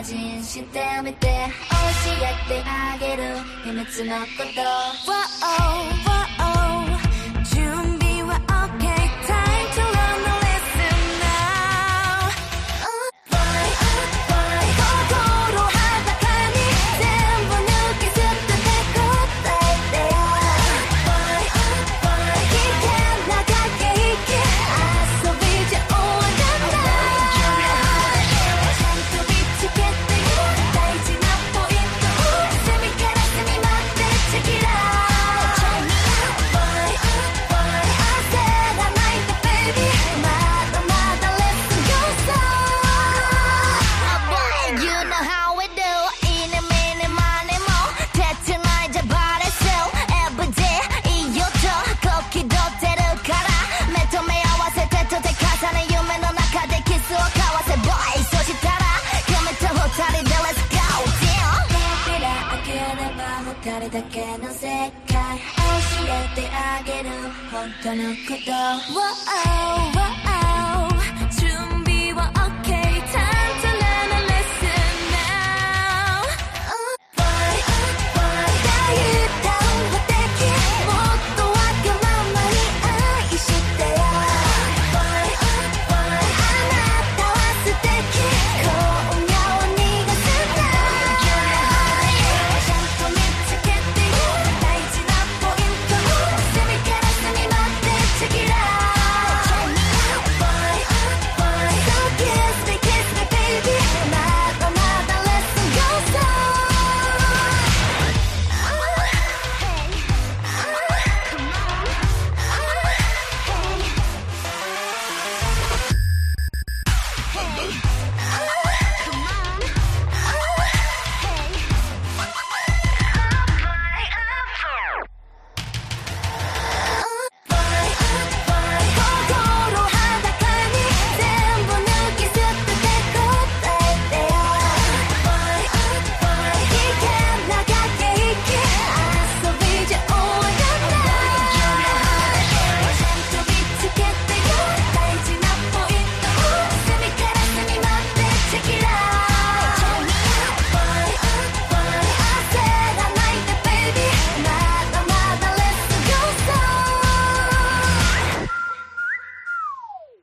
魔人してみて教えてあげる秘密のこと、れだけの世界教えてあげる。本当のことを、Oh.